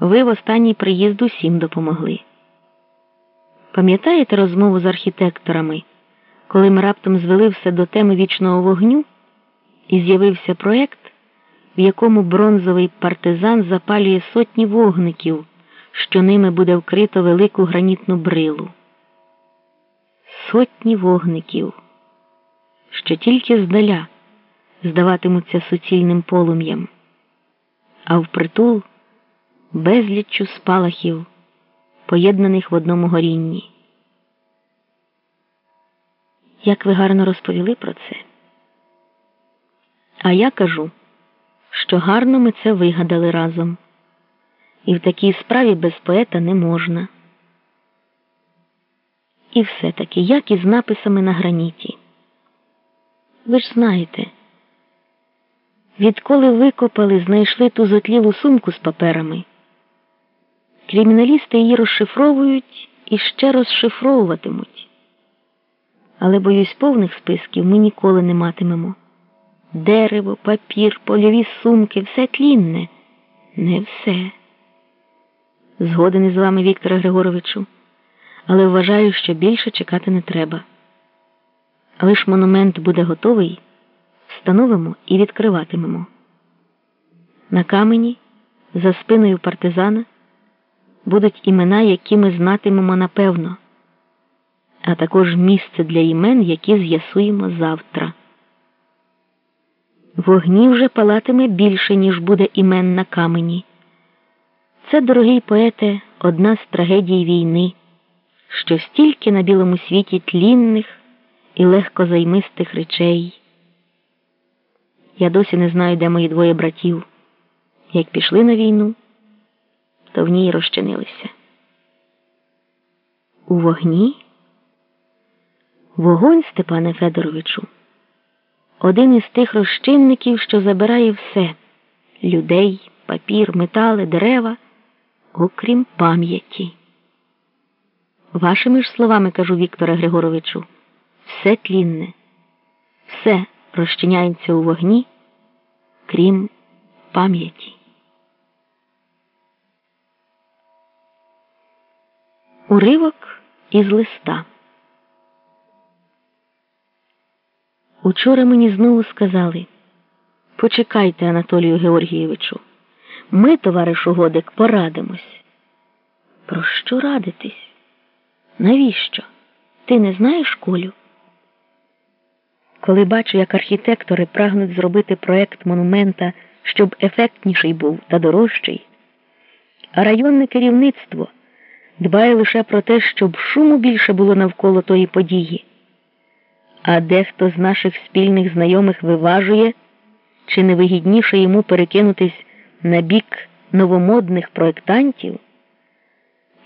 Ви в останній приїзд усім допомогли. Пам'ятаєте розмову з архітекторами, коли ми раптом звели все до теми вічного вогню і з'явився проєкт, в якому бронзовий партизан запалює сотні вогників, що ними буде вкрито велику гранітну брилу? Сотні вогників, що тільки здаля здаватимуться суцільним полум'ям, а впритул безліччю спалахів, поєднаних в одному горінні. Як ви гарно розповіли про це? А я кажу, що гарно ми це вигадали разом, і в такій справі без поета не можна. І все таки, як із написами на граніті. Ви ж знаєте, відколи викопали, знайшли ту зотлілу сумку з паперами. Криміналісти її розшифровують і ще розшифровуватимуть. Але, боюсь, повних списків ми ніколи не матимемо. Дерево, папір, польові сумки, все тлінне, не все. Згоден із вами, Вікторе Григоровичу, але вважаю, що більше чекати не треба. Але монумент буде готовий, встановимо і відкриватимемо. На камені, за спиною партизана будуть імена, які ми знатимемо напевно, а також місце для імен, які з'ясуємо завтра. Вогні вже палатиме більше, ніж буде імен на камені. Це, дорогий поете, одна з трагедій війни, що стільки на білому світі тлінних і легкозаймистих речей. Я досі не знаю, де мої двоє братів, як пішли на війну то в ній розчинилися. У вогні вогонь, Степане Федоровичу, один із тих розчинників, що забирає все людей, папір, метали, дерева, окрім пам'яті. Вашими ж словами кажу Вікторе Григоровичу, все тлінне, все розчиняється у вогні, крім пам'яті. Уривок із листа. Учора мені знову сказали почекайте, Анатолію Георгійовичу, ми, товаришу Годик, порадимось. Про що радитись? Навіщо? Ти не знаєш Колю? Коли бачу, як архітектори прагнуть зробити проект монумента, щоб ефектніший був та дорожчий, а районне керівництво дбає лише про те, щоб шуму більше було навколо тої події, а дехто з наших спільних знайомих виважує, чи не вигідніше йому перекинутись на бік новомодних проєктантів,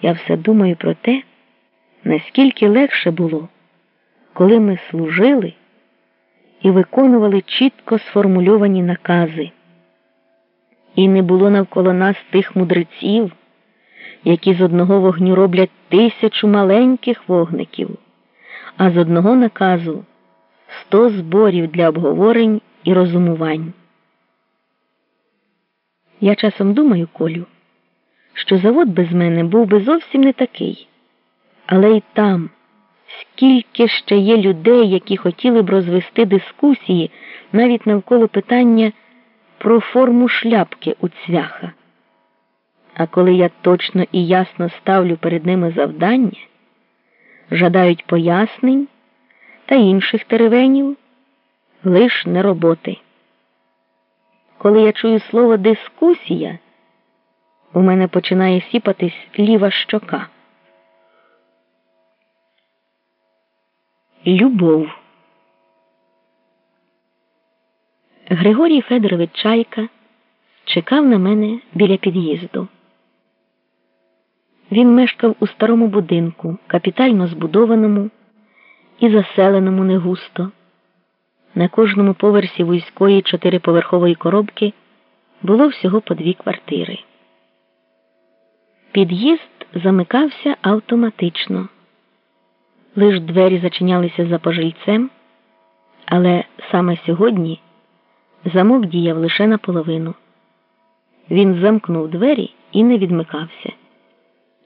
я все думаю про те, наскільки легше було, коли ми служили і виконували чітко сформульовані накази. І не було навколо нас тих мудреців які з одного вогню роблять тисячу маленьких вогників, а з одного наказу сто зборів для обговорень і розумувань. Я часом думаю, Колю, що завод без мене був би зовсім не такий, але й там, скільки ще є людей, які хотіли б розвести дискусії навіть навколо питання про форму шляпки у цвяха. А коли я точно і ясно ставлю перед ними завдання, жадають пояснень та інших теревенів, лиш не роботи. Коли я чую слово дискусія, у мене починає сіпатись ліва щока. Любов. Григорій Федорович Чайка чекав на мене біля під'їзду. Він мешкав у старому будинку, капітально збудованому і заселеному не густо. На кожному поверсі вузької чотириповерхової коробки було всього по дві квартири. Під'їзд замикався автоматично. Лиш двері зачинялися за пожильцем, але саме сьогодні замок діяв лише наполовину. Він замкнув двері і не відмикався.